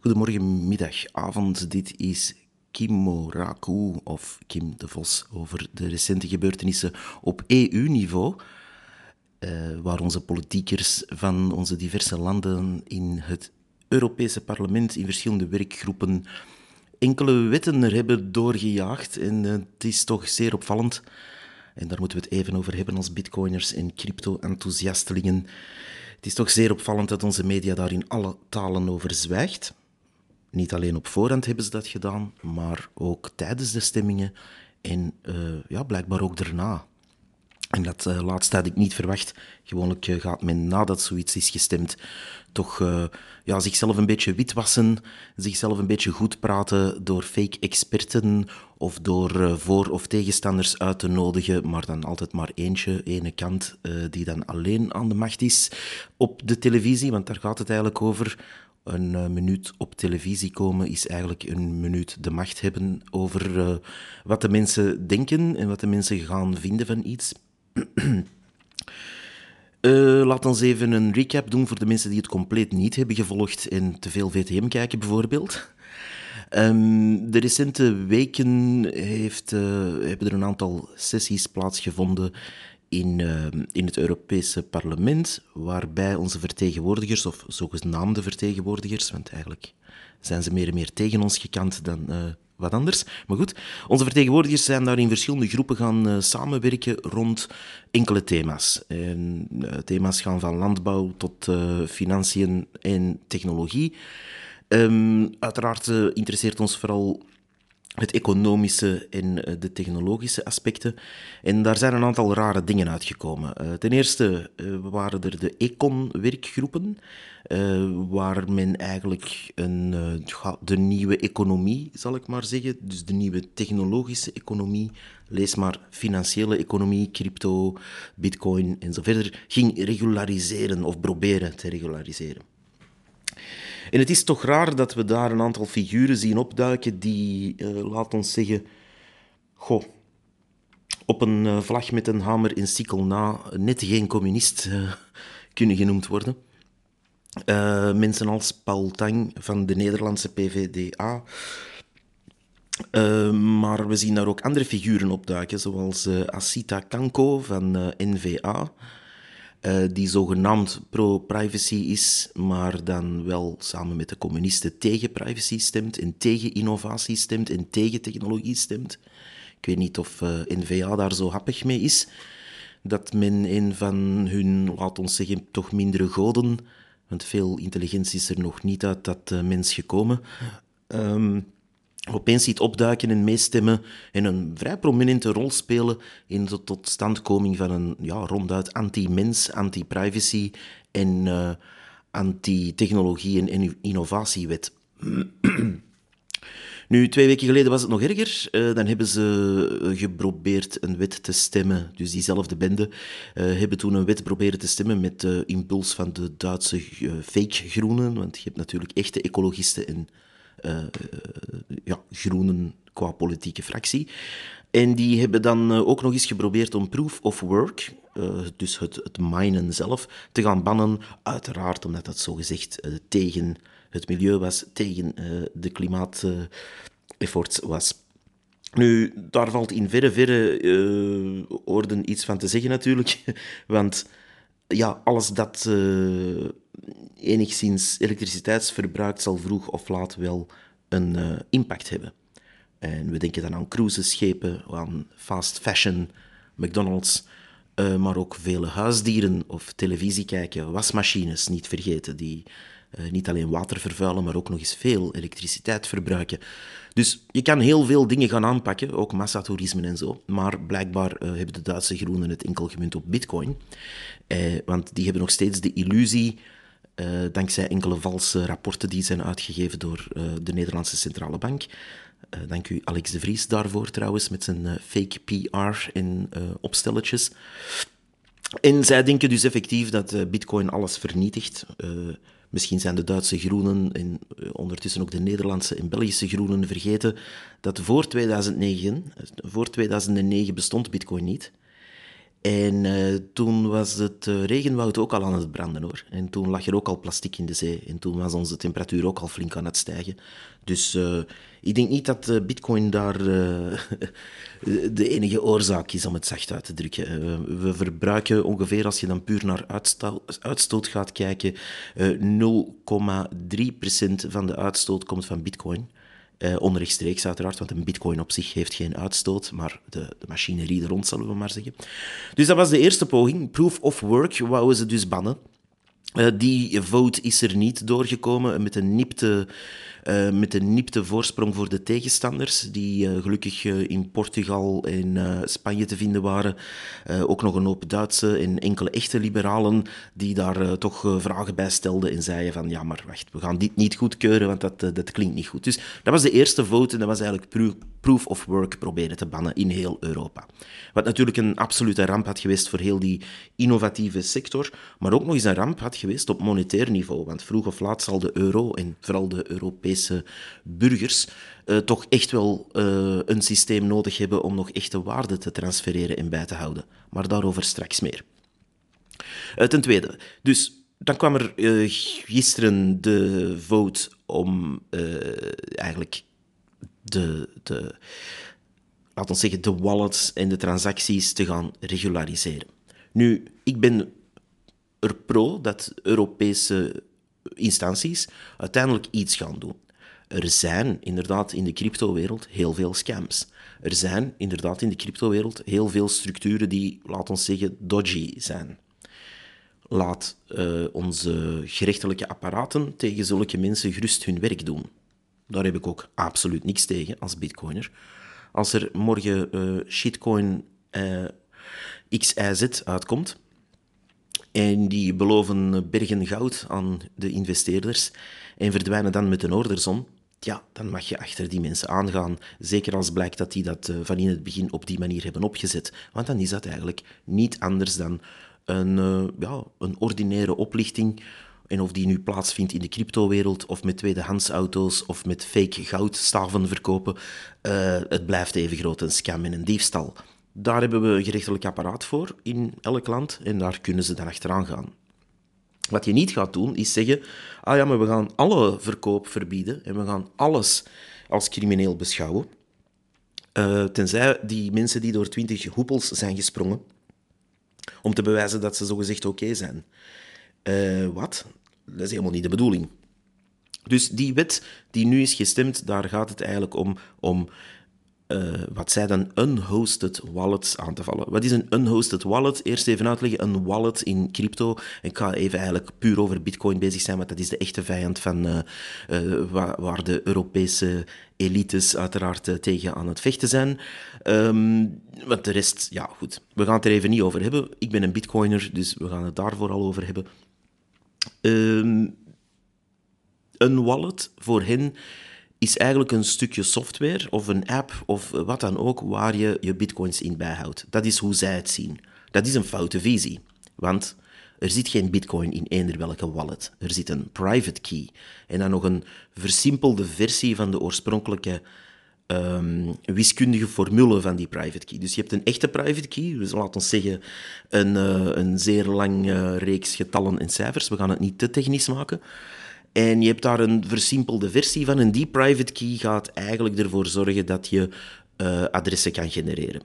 Goedemorgen, middag, avond. Dit is Kim Raku of Kim de Vos over de recente gebeurtenissen op EU-niveau. Uh, waar onze politiekers van onze diverse landen in het Europese parlement in verschillende werkgroepen enkele wetten er hebben doorgejaagd. En het is toch zeer opvallend. En daar moeten we het even over hebben als bitcoiners en crypto-enthousiastelingen. Het is toch zeer opvallend dat onze media daar in alle talen over zwijgt. Niet alleen op voorhand hebben ze dat gedaan, maar ook tijdens de stemmingen en uh, ja, blijkbaar ook daarna. En dat uh, laatste had ik niet verwacht. Gewoonlijk uh, gaat men nadat zoiets is gestemd toch ja, zichzelf een beetje witwassen, zichzelf een beetje goed praten door fake experten of door voor- of tegenstanders uit te nodigen, maar dan altijd maar eentje, ene kant, die dan alleen aan de macht is op de televisie, want daar gaat het eigenlijk over een uh, minuut op televisie komen is eigenlijk een minuut de macht hebben over uh, wat de mensen denken en wat de mensen gaan vinden van iets. Uh, laat ons even een recap doen voor de mensen die het compleet niet hebben gevolgd en te veel VTM kijken bijvoorbeeld. Um, de recente weken heeft, hebben er een aantal sessies plaatsgevonden in, uh, in het Europese parlement, waarbij onze vertegenwoordigers, of zogenaamde vertegenwoordigers, want eigenlijk zijn ze meer en meer tegen ons gekant dan wat anders. Maar goed, onze vertegenwoordigers zijn daar in verschillende groepen gaan uh, samenwerken rond enkele thema's. En, uh, thema's gaan van landbouw tot financiën en technologie. Um, uiteraard interesseert ons vooral het economische en de technologische aspecten. En daar zijn een aantal rare dingen uitgekomen. ten eerste waren er de Econ-werkgroepen. Waar men eigenlijk een, de nieuwe economie, zal ik maar zeggen, dus de nieuwe technologische economie, lees maar financiële economie, crypto, bitcoin en zo verder, ging regulariseren of proberen te regulariseren. En het is toch raar dat we daar een aantal figuren zien opduiken die, uh, laat ons zeggen, goh, op een vlag met een hamer in sikkel na net geen communist kunnen genoemd worden. Mensen als Paul Tang van de Nederlandse PVDA. Maar we zien daar ook andere figuren opduiken, zoals Asita Kanko van NVA, die zogenaamd pro-privacy is, maar dan wel samen met de communisten tegen privacy stemt en tegen innovatie stemt en tegen technologie stemt. Ik weet niet of NVA daar zo happig mee is, dat men een van hun, laat ons zeggen, toch mindere goden want veel intelligentie is er nog niet uit dat uh, mens gekomen. Um, opeens ziet opduiken en meestemmen en een vrij prominente rol spelen in de totstandkoming van een ja, ronduit anti-mens, anti-privacy en uh, anti-technologie en innovatiewet. Nu, twee weken geleden was het nog erger. Uh, dan hebben ze geprobeerd een wet te stemmen. Dus diezelfde bende hebben toen een wet proberen te stemmen met de impuls van de Duitse fake groenen. Want je hebt natuurlijk echte ecologisten en ja, groenen qua politieke fractie. En die hebben dan ook nog eens geprobeerd om proof of work, dus het, het minen zelf, te gaan bannen. Uiteraard omdat dat zogezegd tegen het milieu was, tegen uh, de klimaatefforts was. Nu, daar valt in verre, verre orden iets van te zeggen natuurlijk. Want ja, alles dat enigszins elektriciteit verbruikt, zal vroeg of laat wel een uh, impact hebben. En we denken dan aan cruiseschepen, aan fast fashion, McDonald's, uh, maar ook vele huisdieren of televisie kijken, wasmachines niet vergeten, die uh, niet alleen water vervuilen, maar ook nog eens veel elektriciteit verbruiken. Dus je kan heel veel dingen gaan aanpakken, ook massatoerisme en zo. Maar blijkbaar hebben de Duitse groenen het enkel gemunt op bitcoin. Want die hebben nog steeds de illusie, dankzij enkele valse rapporten die zijn uitgegeven door de Nederlandse Centrale Bank. dank u Alex de Vries daarvoor trouwens, met zijn fake PR en opstelletjes. En zij denken dus effectief dat bitcoin alles vernietigt. Misschien zijn de Duitse groenen en eh, ondertussen ook de Nederlandse en Belgische groenen vergeten dat voor 2009, voor 2009 bestond Bitcoin niet. En uh, toen was het uh, regenwoud ook al aan het branden hoor. En toen lag er ook al plastic in de zee. En toen was onze temperatuur ook al flink aan het stijgen. Dus uh, ik denk niet dat Bitcoin daar de enige oorzaak is, om het zacht uit te drukken. we verbruiken ongeveer, als je dan puur naar uitstoot, uitstoot gaat kijken, 0,3% van de uitstoot komt van Bitcoin. Uh, onrechtstreeks uiteraard, want een bitcoin op zich heeft geen uitstoot, maar de, de machinerie er rond, zullen we maar zeggen. Dus dat was de eerste poging. Proof of work wouden ze dus bannen. Uh, die vote is er niet doorgekomen met een nipte uh, met een nipte voorsprong voor de tegenstanders, die uh, gelukkig uh, in Portugal en Spanje te vinden waren. ook nog een hoop Duitse en enkele echte liberalen die daar toch vragen bij stelden en zeiden van ja, maar wacht, we gaan dit niet goedkeuren, want dat, dat klinkt niet goed. Dus dat was de eerste vote en dat was eigenlijk proof of work proberen te bannen in heel Europa. Wat natuurlijk een absolute ramp had geweest voor heel die innovatieve sector, maar ook nog eens een ramp had geweest op monetair niveau, want vroeg of laat zal de euro en vooral de Europese burgers uh, toch echt wel uh, een systeem nodig hebben om nog echte waarde te transfereren en bij te houden. Maar daarover straks meer. Uh, ten tweede, dus dan kwam er gisteren de vote om eigenlijk de, de, laten zeggen, de wallets en de transacties te gaan regulariseren. Nu, ik ben er pro dat Europese instanties uiteindelijk iets gaan doen. Er zijn inderdaad in de cryptowereld heel veel scams. Er zijn inderdaad in de cryptowereld heel veel structuren die, laten we zeggen, dodgy zijn. Laat uh, onze gerechtelijke apparaten tegen zulke mensen gerust hun werk doen. Daar heb ik ook absoluut niks tegen als bitcoiner. Als er morgen uh, shitcoin uh, XIZ uitkomt, en die beloven bergen goud aan de investeerders en verdwijnen dan met een orderzon, ja, dan mag je achter die mensen aangaan. Zeker als blijkt dat die dat eh, van in het begin op die manier hebben opgezet. Want dan is dat eigenlijk niet anders dan een, ja, een ordinaire oplichting. En of die nu plaatsvindt in de cryptowereld, of met tweedehands auto's, of met fake goudstaven verkopen, uh, het blijft even groot een scam en een diefstal. Daar hebben we een gerechtelijk apparaat voor in elk land en daar kunnen ze dan achteraan gaan. Wat je niet gaat doen, is zeggen: ah ja, maar we gaan alle verkoop verbieden en we gaan alles als crimineel beschouwen. Uh, tenzij die mensen die door twintig hoepels zijn gesprongen om te bewijzen dat ze zogezegd oké zijn. Uh, wat? Dat is helemaal niet de bedoeling. Dus die wet die nu is gestemd, daar gaat het eigenlijk om, om uh, wat zij dan unhosted wallets aan te vallen. Wat is een unhosted wallet? Eerst even uitleggen. Een wallet in crypto. Ik ga even eigenlijk puur over bitcoin bezig zijn, want dat is de echte vijand van uh, waar, de Europese elites uiteraard tegen aan het vechten zijn. Um, want de rest, ja goed, we gaan het er even niet over hebben. Ik ben een bitcoiner, dus we gaan het daar vooral over hebben. Um, een wallet voor hen is eigenlijk een stukje software of een app of wat dan ook waar je je bitcoins in bijhoudt. Dat is hoe zij het zien. Dat is een foute visie, want er zit geen bitcoin in eender welke wallet. Er zit een private key en dan nog een versimpelde versie van de oorspronkelijke um, wiskundige formule van die private key. Dus je hebt een echte private key, dus laten we zeggen een, uh, een zeer lang uh, reeks getallen en cijfers. We gaan het niet te technisch maken. En je hebt daar een versimpelde versie van. En die private key gaat eigenlijk ervoor zorgen dat je uh, adressen kan genereren.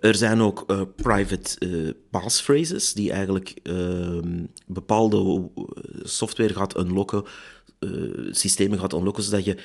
Er zijn ook private passphrases die eigenlijk ehm, bepaalde software gaat unlocken uh, systemen gaat unlocken, zodat je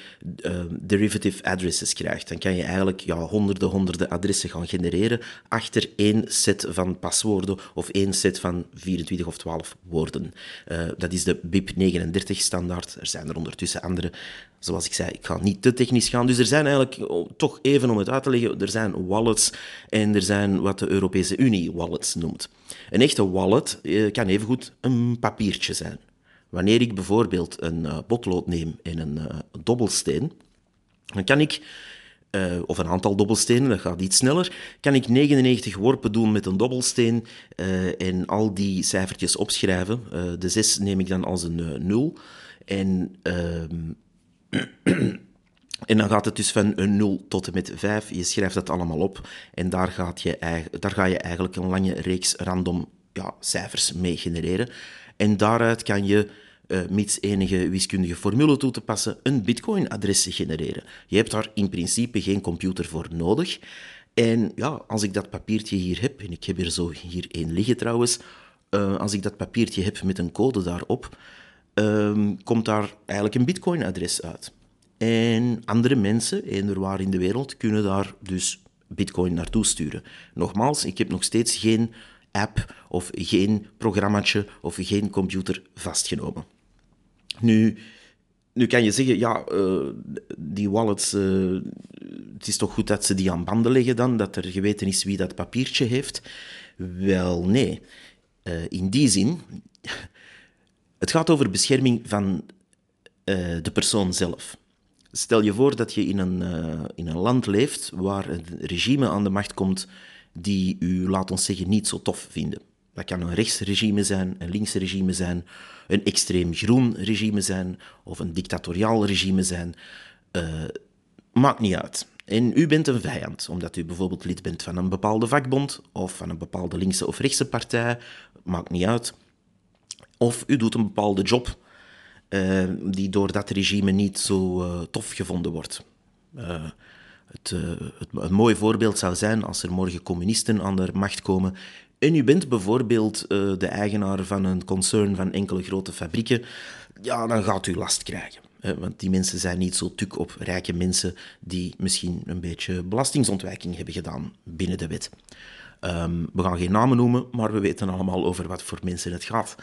uh, derivative addresses krijgt. Dan kan je eigenlijk ja, honderden, honderden adressen gaan genereren achter één set van paswoorden of één set van 24 of 12 woorden. Uh, dat is de BIP39 standaard. Er zijn er ondertussen andere. Zoals ik zei, ik ga niet te technisch gaan. Dus er zijn eigenlijk, oh, toch even om het uit te leggen, er zijn wallets en er zijn wat de Europese Unie wallets noemt. Een echte wallet kan evengoed een papiertje zijn. Wanneer ik bijvoorbeeld een uh, potlood neem en een uh, dobbelsteen, dan kan ik, uh, of een aantal dobbelstenen, dat gaat iets sneller, kan ik 99 worpen doen met een dobbelsteen en al die cijfertjes opschrijven. de 6 neem ik dan als een 0 en, ehm, En dan gaat het dus van een 0 tot en met 5. Je schrijft dat allemaal op en daar, gaat je, daar ga je eigenlijk een lange reeks random ja, cijfers mee genereren. En daaruit kan je, uh, mits enige wiskundige formule toe te passen, een bitcoin-adres genereren. Je hebt daar in principe geen computer voor nodig. En ja, als ik dat papiertje hier heb, en ik heb er zo hier één liggen trouwens, uh, als ik dat papiertje heb met een code daarop, uh, komt daar eigenlijk een bitcoin-adres uit. En andere mensen, eender waar in de wereld, kunnen daar dus bitcoin naartoe sturen. Nogmaals, ik heb nog steeds geen app of geen programmaatje of geen computer vastgenomen. Nu, nu kan je zeggen, ja, uh, die wallets, uh, het is toch goed dat ze die aan banden leggen dan, dat er geweten is wie dat papiertje heeft? Wel, nee. Uh, in die zin, het gaat over bescherming van de persoon zelf. Stel je voor dat je in een, in een land leeft waar een regime aan de macht komt die u, laat ons zeggen, niet zo tof vinden. Dat kan een rechtsregime zijn, een linkse regime zijn, een extreem groen regime zijn of een dictatoriaal regime zijn. Uh, maakt niet uit. En u bent een vijand, omdat u bijvoorbeeld lid bent van een bepaalde vakbond of van een bepaalde linkse of rechtse partij. Maakt niet uit. Of u doet een bepaalde job uh, die door dat regime niet zo uh, tof gevonden wordt. Het, het, een mooi voorbeeld zou zijn als er morgen communisten aan de macht komen en u bent bijvoorbeeld uh, de eigenaar van een concern van enkele grote fabrieken, ja, dan gaat u last krijgen. Want die mensen zijn niet zo tuk op rijke mensen die misschien een beetje belastingsontwijking hebben gedaan binnen de wet. Um, we gaan geen namen noemen, maar we weten allemaal over wat voor mensen het gaat.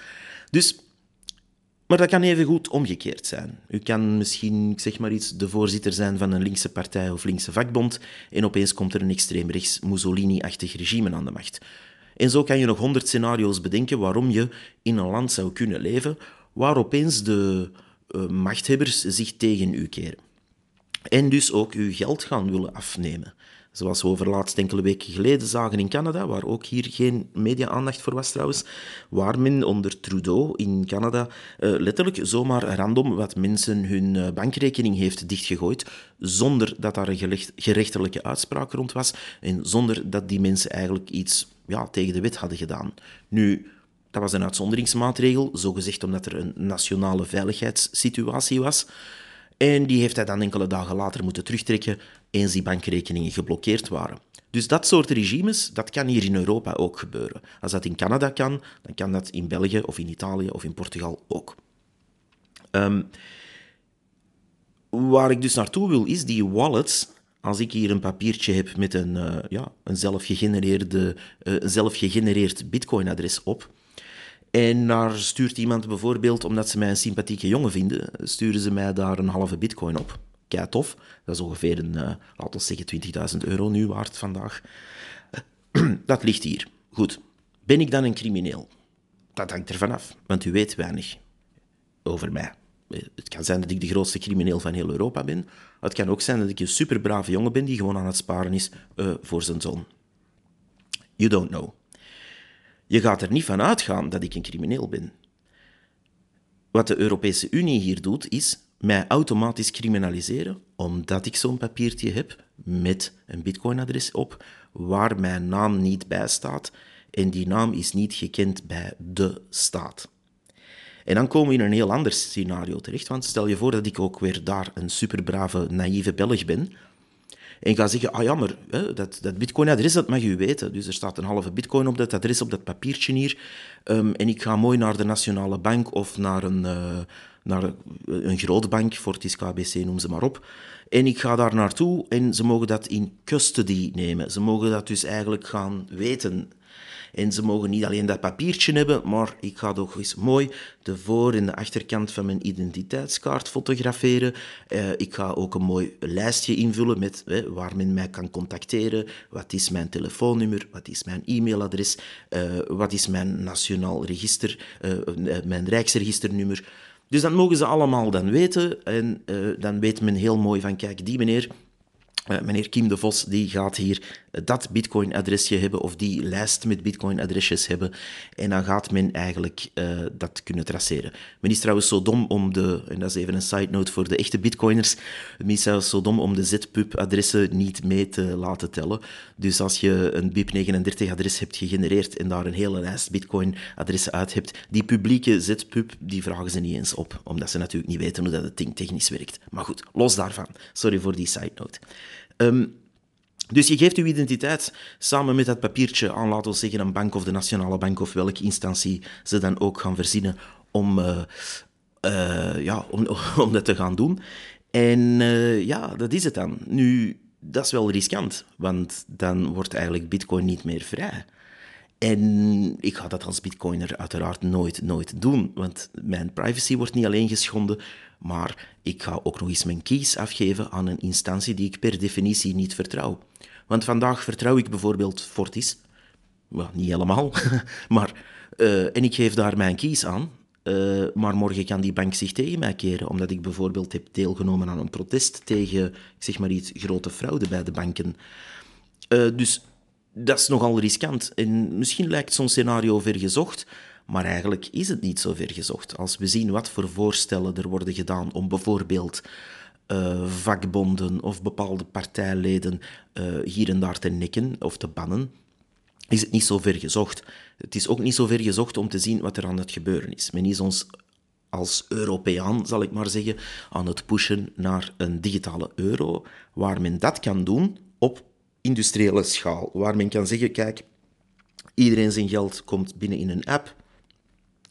Dus, maar dat kan even goed omgekeerd zijn. U kan misschien, ik zeg maar iets, de voorzitter zijn van een linkse partij of linkse vakbond en opeens komt er een extreemrechts Mussolini-achtig regime aan de macht. En zo kan je nog honderd scenario's bedenken waarom je in een land zou kunnen leven waar opeens de uh, machthebbers zich tegen u keren. En dus ook uw geld gaan willen afnemen. Zoals we over laatst enkele weken geleden zagen in Canada, waar ook hier geen media-aandacht voor was trouwens, waar men onder Trudeau in Canada uh, letterlijk zomaar random wat mensen hun uh, bankrekening heeft dichtgegooid, zonder dat daar een gerechtelijke uitspraak rond was en zonder dat die mensen eigenlijk iets ja, tegen de wet hadden gedaan. Nu, dat was een uitzonderingsmaatregel, zogezegd omdat er een nationale veiligheidssituatie was. En die heeft hij dan enkele dagen later moeten terugtrekken eens die bankrekeningen geblokkeerd waren. Dus dat soort regimes, dat kan hier in Europa ook gebeuren. Als dat in Canada kan, dan kan dat in België of in Italië of in Portugal ook. Um, waar ik dus naartoe wil, is die wallets als ik hier een papiertje heb met een, uh, ja, een zelfgegenereerde, uh, zelfgegenereerd bitcoin-adres op, en daar stuurt iemand bijvoorbeeld, omdat ze mij een sympathieke jongen vinden, sturen ze mij daar een halve bitcoin op. Kei tof. Dat is ongeveer een, uh, laten we zeggen, 20.000 euro nu waard vandaag. dat ligt hier. Goed. Ben ik dan een crimineel? Dat hangt er vanaf, want u weet weinig over mij. Het kan zijn dat ik de grootste crimineel van heel Europa ben. Het kan ook zijn dat ik een superbrave jongen ben die gewoon aan het sparen is uh, voor zijn zoon. You don't know. Je gaat er niet van uitgaan dat ik een crimineel ben. Wat de Europese Unie hier doet, is mij automatisch criminaliseren omdat ik zo'n papiertje heb met een bitcoinadres op waar mijn naam niet bij staat en die naam is niet gekend bij de staat. En dan komen we in een heel ander scenario terecht, want stel je voor dat ik ook weer daar een superbrave, naïeve Belg ben, en ga zeggen, ah jammer, hè, dat, dat bitcoin-adres, dat mag u weten. Dus er staat een halve bitcoin op dat adres, op dat papiertje hier. Um, en ik ga mooi naar de Nationale Bank of naar een, uh, naar een grote bank, Fortis KBC, noem ze maar op. En ik ga daar naartoe en ze mogen dat in custody nemen. Ze mogen dat dus eigenlijk gaan weten. En ze mogen niet alleen dat papiertje hebben, maar ik ga toch eens mooi de voor- en de achterkant van mijn identiteitskaart fotograferen. Uh, ik ga ook een mooi lijstje invullen met waar men mij kan contacteren. Wat is mijn telefoonnummer? Wat is mijn e-mailadres? Uh, wat is mijn nationaal register? Uh, mijn rijksregisternummer? Dus dat mogen ze allemaal dan weten. En dan weet men heel mooi van, kijk, die meneer... Uh, meneer Kim de Vos die gaat hier dat bitcoin-adresje hebben of die lijst met bitcoin-adresjes hebben. En dan gaat men eigenlijk uh, dat kunnen traceren. Men is trouwens zo dom om de, en dat is even een side note voor de echte bitcoiners, men is trouwens zo dom om de ZPUB-adressen niet mee te laten tellen. Dus als je een BIP39-adres hebt gegenereerd en daar een hele lijst bitcoin-adressen uit hebt, die publieke ZPUB, die vragen ze niet eens op, omdat ze natuurlijk niet weten hoe dat ding technisch werkt. Maar goed, los daarvan. Sorry voor die side note. Um, dus je geeft je identiteit samen met dat papiertje aan, laten we zeggen, een bank of de Nationale Bank of welke instantie ze dan ook gaan verzinnen om, uh, uh, ja, om, om dat te gaan doen. En uh, ja, dat is het dan. Nu, dat is wel riskant, want dan wordt eigenlijk Bitcoin niet meer vrij. En ik ga dat als Bitcoiner uiteraard nooit, nooit doen, want mijn privacy wordt niet alleen geschonden, maar ik ga ook nog eens mijn keys afgeven aan een instantie die ik per definitie niet vertrouw. Want vandaag vertrouw ik bijvoorbeeld Fortis, well, niet helemaal, maar, uh, en ik geef daar mijn keys aan, uh, maar morgen kan die bank zich tegen mij keren, omdat ik bijvoorbeeld heb deelgenomen aan een protest tegen, zeg maar iets, grote fraude bij de banken. Uh, dus dat is nogal riskant. En misschien lijkt zo'n scenario vergezocht, maar eigenlijk is het niet zo vergezocht. Als we zien wat voor voorstellen er worden gedaan om bijvoorbeeld uh, vakbonden of bepaalde partijleden uh, hier en daar te nikken of te bannen, is het niet zo ver gezocht. Het is ook niet zo ver gezocht om te zien wat er aan het gebeuren is. Men is ons als Europeaan, zal ik maar zeggen, aan het pushen naar een digitale euro, waar men dat kan doen op industriële schaal, waar men kan zeggen, kijk, iedereen zijn geld komt binnen in een app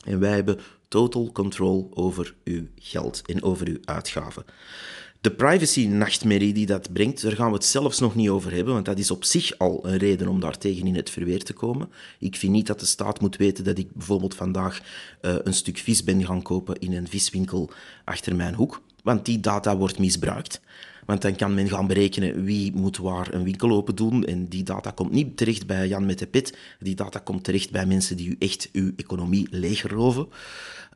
en wij hebben total control over uw geld en over uw uitgaven. De privacy-nachtmerrie die dat brengt, daar gaan we het zelfs nog niet over hebben, want dat is op zich al een reden om daar tegen in het verweer te komen. Ik vind niet dat de staat moet weten dat ik bijvoorbeeld vandaag uh, een stuk vis ben gaan kopen in een viswinkel achter mijn hoek, want die data wordt misbruikt. Want dan kan men gaan berekenen wie moet waar een winkel open doen. En die data komt niet terecht bij Jan met de pit. Die data komt terecht bij mensen die u echt uw economie leegroven.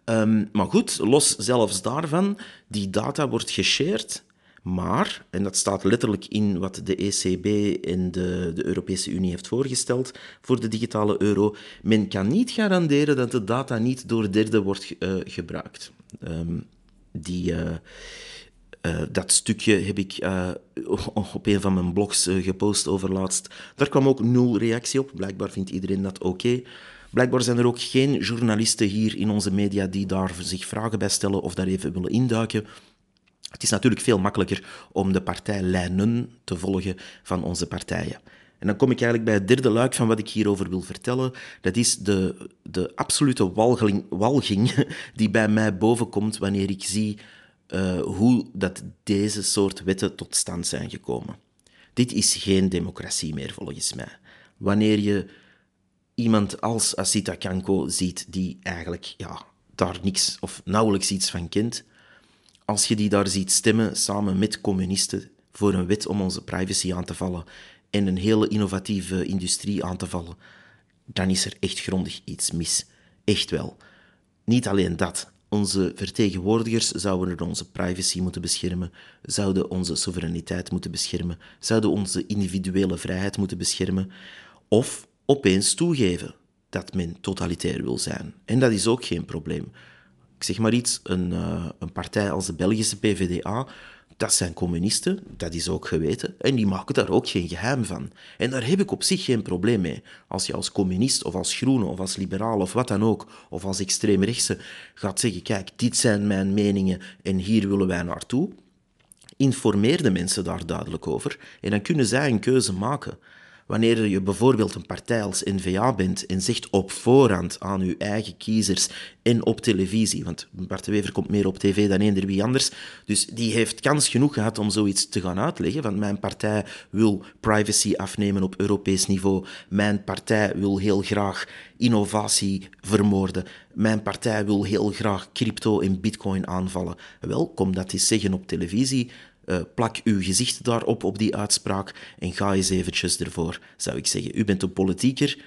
Um, maar goed, los zelfs daarvan, die data wordt geshared. Maar, en dat staat letterlijk in wat de ECB en de, de, Europese Unie heeft voorgesteld voor de digitale euro, men kan niet garanderen dat de data niet door derden wordt uh, gebruikt. Um, die, uh, uh, dat stukje heb ik uh, op een van mijn blogs uh, gepost over laatst. Daar kwam ook nul reactie op. Blijkbaar vindt iedereen dat oké. Blijkbaar zijn er ook geen journalisten hier in onze media die daar zich vragen bij stellen of daar even willen induiken. Het is natuurlijk veel makkelijker om de partijlijnen te volgen van onze partijen. En dan kom ik eigenlijk bij het derde luik van wat ik hierover wil vertellen. Dat is de, de absolute walging die bij mij bovenkomt wanneer ik zie uh, hoe dat deze soort wetten tot stand zijn gekomen. Dit is geen democratie meer, volgens mij. Wanneer je iemand als Asita Kanko ziet, die eigenlijk ja, daar niks of nauwelijks iets van kent, als je die daar ziet stemmen samen met communisten voor een wet om onze privacy aan te vallen en een hele innovatieve industrie aan te vallen, dan is er echt grondig iets mis. Echt wel. Niet alleen dat. Onze vertegenwoordigers zouden onze privacy moeten beschermen, zouden onze soevereiniteit moeten beschermen, zouden onze individuele vrijheid moeten beschermen, of opeens toegeven dat men totalitair wil zijn. En dat is ook geen probleem. Ik zeg maar iets, een, uh, een partij als de Belgische PVDA dat zijn communisten, dat is ook geweten, en die maken daar ook geen geheim van. En daar heb ik op zich geen probleem mee. Als je als communist of als groene of als liberaal of wat dan ook, of als extreemrechtse gaat zeggen, kijk, dit zijn mijn meningen en hier willen wij naartoe, informeer de mensen daar duidelijk over en dan kunnen zij een keuze maken. Wanneer je bijvoorbeeld een partij als N-VA bent en zegt op voorhand aan uw eigen kiezers en op televisie, want Bart de Wever komt meer op tv dan eender wie anders, dus die heeft kans genoeg gehad om zoiets te gaan uitleggen, van mijn partij wil privacy afnemen op Europees niveau, mijn partij wil heel graag innovatie vermoorden, mijn partij wil heel graag crypto en bitcoin aanvallen. Wel, kom dat eens zeggen op televisie, uh, plak uw gezicht daarop, op die uitspraak, en ga eens eventjes ervoor, zou ik zeggen. U bent een politieker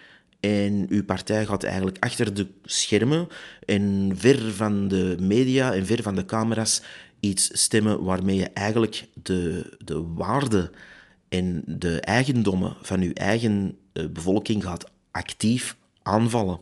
en uw partij gaat eigenlijk achter de schermen en ver van de media en ver van de camera's iets stemmen waarmee je eigenlijk de, de waarde en de eigendommen van uw eigen eh, bevolking gaat actief aanvallen.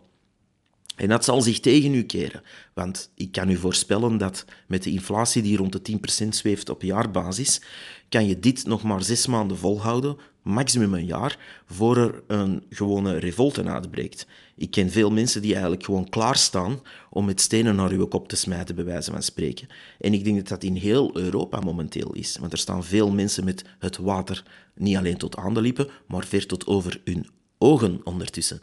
En dat zal zich tegen u keren. Want ik kan u voorspellen dat met de inflatie die rond de 10% zweeft op jaarbasis, kan je dit nog maar zes maanden volhouden, maximum een jaar, voor er een gewone revolte uitbreekt. Ik ken veel mensen die eigenlijk gewoon klaarstaan om met stenen naar uw kop te smijten, bij wijze van spreken. En ik denk dat dat in heel Europa momenteel is. Want er staan veel mensen met het water niet alleen tot aan de lippen, maar ver tot over hun ogen ondertussen.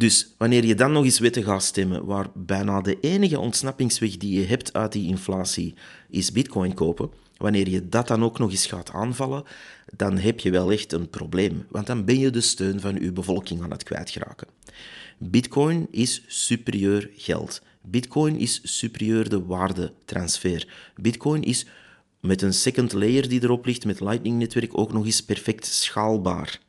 Dus wanneer je dan nog eens wetten gaat stemmen, waar bijna de enige ontsnappingsweg die je hebt uit die inflatie is bitcoin kopen, wanneer je dat dan ook nog eens gaat aanvallen, dan heb je wel echt een probleem. Want dan ben je de steun van je bevolking aan het kwijtgeraken. Bitcoin is superieur geld. Bitcoin is superieur de waardetransfer. Bitcoin is met een second layer die erop ligt, met Lightning-netwerk, ook nog eens perfect schaalbaar.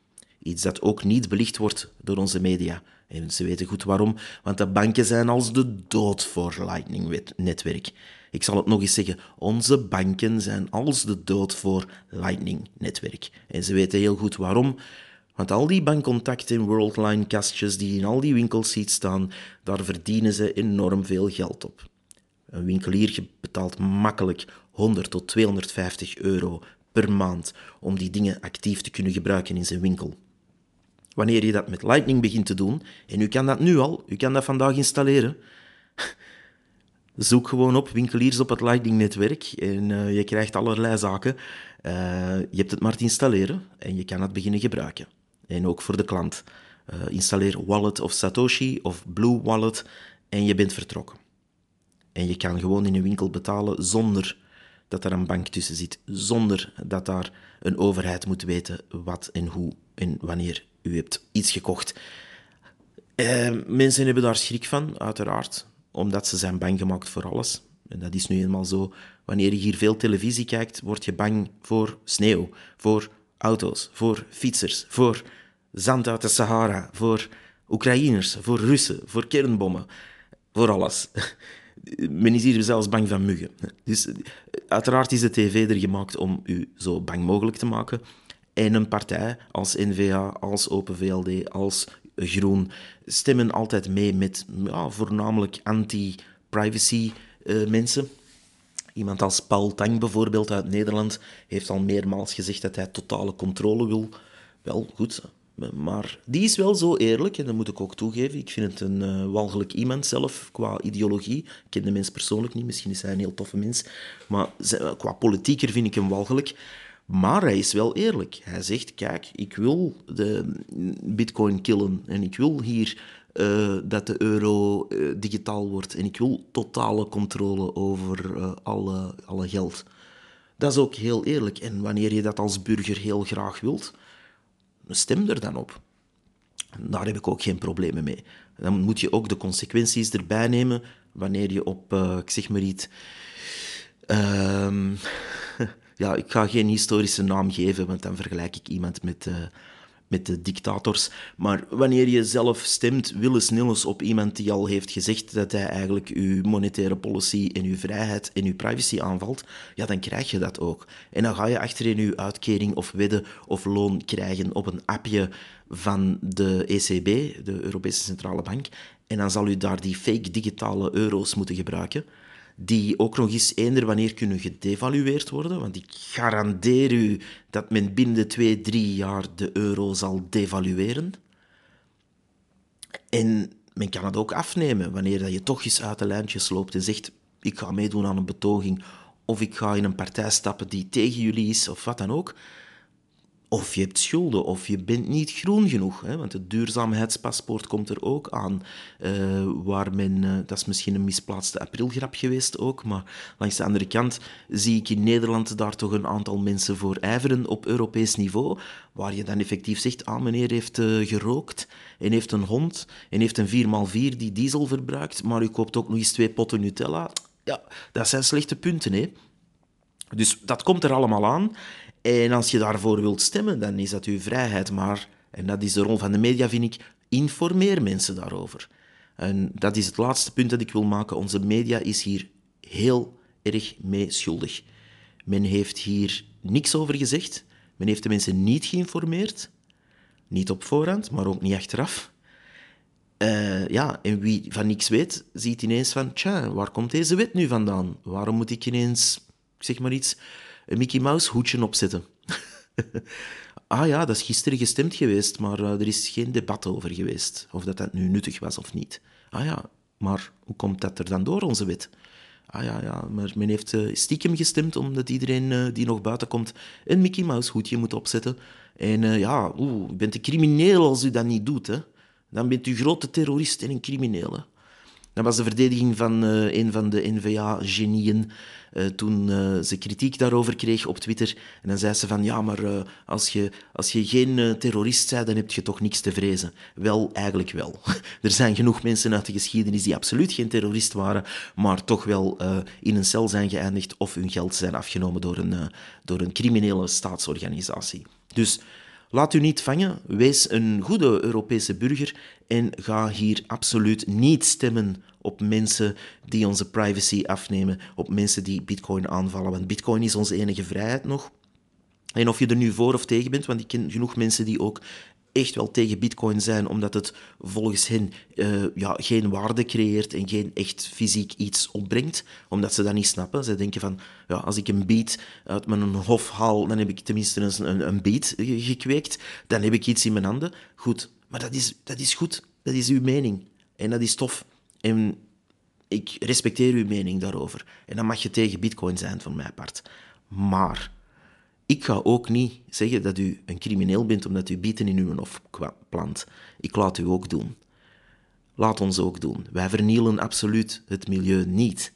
Iets dat ook niet belicht wordt door onze media. En ze weten goed waarom, want de banken zijn als de dood voor Lightning-netwerk. Ik zal het nog eens zeggen, onze banken zijn als de dood voor Lightning-netwerk. En ze weten heel goed waarom, want al die bankcontacten in Worldline-kastjes die in al die winkels ziet staan, daar verdienen ze enorm veel geld op. Een winkelier betaalt makkelijk 100 tot 250 euro per maand om die dingen actief te kunnen gebruiken in zijn winkel. Wanneer je dat met Lightning begint te doen, en u kan dat nu al, u kan dat vandaag installeren, zoek gewoon op winkeliers op het Lightning-netwerk en uh, je krijgt allerlei zaken. Uh, je hebt het maar te installeren en je kan het beginnen gebruiken. En ook voor de klant. Uh, installeer Wallet of Satoshi of Blue Wallet en je bent vertrokken. En je kan gewoon in een winkel betalen zonder dat er een bank tussen zit, zonder dat daar een overheid moet weten wat en hoe en wanneer u hebt iets gekocht. Uh, mensen hebben daar schrik van, uiteraard, omdat ze zijn bang gemaakt voor alles. En dat is nu eenmaal zo. Wanneer je hier veel televisie kijkt, word je bang voor sneeuw, voor auto's, voor fietsers, voor zand uit de Sahara, voor Oekraïners, voor Russen, voor kernbommen, voor alles. Men is hier zelfs bang van muggen. Dus uiteraard is de tv er gemaakt om u zo bang mogelijk te maken. En een partij als N-VA, als Open VLD, als Groen stemmen altijd mee met ja, voornamelijk anti-privacy uh, mensen. Iemand als Paul Tang bijvoorbeeld uit Nederland heeft al meermaals gezegd dat hij totale controle wil. Wel, goed, maar die is wel zo eerlijk, en dat moet ik ook toegeven. Ik vind het een uh, walgelijk iemand zelf, qua ideologie. Ik ken de mens persoonlijk niet, misschien is hij een heel toffe mens. Maar qua politieker vind ik hem walgelijk. Maar hij is wel eerlijk. Hij zegt, kijk, ik wil de bitcoin killen en ik wil hier uh, dat de euro uh, digitaal wordt en ik wil totale controle over uh, alle, alle geld. Dat is ook heel eerlijk. En wanneer je dat als burger heel graag wilt, stem er dan op. Daar heb ik ook geen problemen mee. Dan moet je ook de consequenties erbij nemen wanneer je op, ik zeg maar iets... Ja, ik ga geen historische naam geven, want dan vergelijk ik iemand met, uh, met de dictators. Maar wanneer je zelf stemt, willens nillens op iemand die al heeft gezegd dat hij eigenlijk uw monetaire policy en uw vrijheid en uw privacy aanvalt, ja, dan krijg je dat ook. En dan ga je achterin uw uitkering of wedden of loon krijgen op een appje van de ECB, de Europese Centrale Bank. En dan zal u daar die fake digitale euro's moeten gebruiken die ook nog eens eender wanneer kunnen gedevalueerd worden. Want ik garandeer u dat men binnen de twee, drie jaar de euro zal devalueren. En men kan het ook afnemen wanneer dat je toch eens uit de lijntjes loopt en zegt: Ik ga meedoen aan een betoging. Of ik ga in een partij stappen die tegen jullie is, of wat dan ook. Of je hebt schulden, of je bent niet groen genoeg. Hè? Want het duurzaamheidspaspoort komt er ook aan. Uh, waar men, uh, dat is misschien een misplaatste aprilgrap geweest ook, maar langs de andere kant zie ik in Nederland daar toch een aantal mensen voor ijveren op Europees niveau, waar je dan effectief zegt, ah meneer heeft uh, gerookt en heeft een hond en heeft een 4x4 die diesel verbruikt, maar u koopt ook nog eens twee potten Nutella. Ja, dat zijn slechte punten, hè. Dus dat komt er allemaal aan. En als je daarvoor wilt stemmen, dan is dat uw vrijheid. Maar, en dat is de rol van de media, vind ik, informeer mensen daarover. En dat is het laatste punt dat ik wil maken. Onze media is hier heel erg mee schuldig. Men heeft hier niks over gezegd. Men heeft de mensen niet geïnformeerd. Niet op voorhand, maar ook niet achteraf. Uh, ja, en wie van niks weet, ziet ineens van, tja, waar komt deze wet nu vandaan? Waarom moet ik ineens, zeg maar iets, een Mickey Mouse hoedje opzetten? ah ja, dat is gisteren gestemd geweest, maar uh, er is geen debat over geweest. Of dat dat nu nuttig was of niet. Ah ja, maar hoe komt dat er dan door, onze wet? Ah ja, ja, maar men heeft uh, stiekem gestemd omdat iedereen uh, die nog buiten komt een Mickey Mouse hoedje moet opzetten. En ja, oeh, u bent een crimineel als u dat niet doet. Hè? Dan bent u grote terrorist en een crimineel. Dat was de verdediging van uh, een van de NVA-genieën uh, toen uh, ze kritiek daarover kreeg op Twitter. En dan zei ze van, ja, maar als, je, als je geen terrorist bent, dan heb je toch niks te vrezen. Wel, eigenlijk wel. er zijn genoeg mensen uit de geschiedenis die absoluut geen terrorist waren, maar toch wel in een cel zijn geëindigd of hun geld zijn afgenomen door een, door een criminele staatsorganisatie. Dus Laat u niet vangen, wees een goede Europese burger en ga hier absoluut niet stemmen op mensen die onze privacy afnemen, op mensen die Bitcoin aanvallen. Want Bitcoin is onze enige vrijheid nog. En of je er nu voor of tegen bent, want ik ken genoeg mensen die ook echt wel tegen bitcoin zijn, omdat het volgens hen uh, ja, geen waarde creëert en geen echt fysiek iets opbrengt, omdat ze dat niet snappen. Ze denken van, ja, als ik een beat uit mijn hof haal, dan heb ik tenminste een, een beat gekweekt, dan heb ik iets in mijn handen. Goed, maar dat is, dat is goed, dat is uw mening en dat is tof. En ik respecteer uw mening daarover. En dan mag je tegen bitcoin zijn van mijn part. Maar ik ga ook niet zeggen dat u een crimineel bent omdat u bieten in uw hof plant. Ik laat u ook doen. Laat ons ook doen. Wij vernielen absoluut het milieu niet.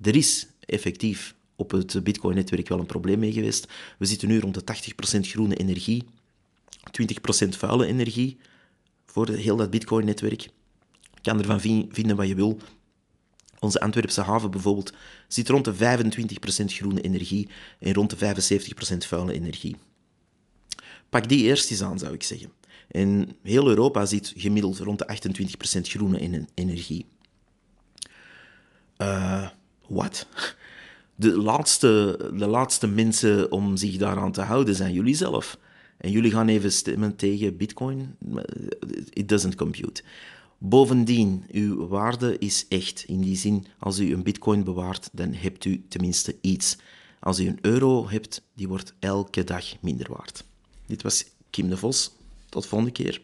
Er is effectief op het Bitcoin-netwerk wel een probleem mee geweest. We zitten nu rond de 80% groene energie, 20% vuile energie voor heel dat Bitcoin-netwerk. Je kan ervan vinden wat je wil. Onze Antwerpse haven bijvoorbeeld zit rond de 25% groene energie en rond de 75% vuile energie. Pak die eerst eens aan, zou ik zeggen. En heel Europa zit gemiddeld rond de 28% groene energie. Uh, wat? De laatste, de laatste mensen om zich daaraan te houden zijn jullie zelf. En jullie gaan even stemmen tegen Bitcoin. It doesn't compute. Bovendien, uw waarde is echt. In die zin, als u een bitcoin bewaart, dan hebt u tenminste iets. Als u een euro hebt, die wordt elke dag minder waard. Dit was Kim de Vos. Tot volgende keer.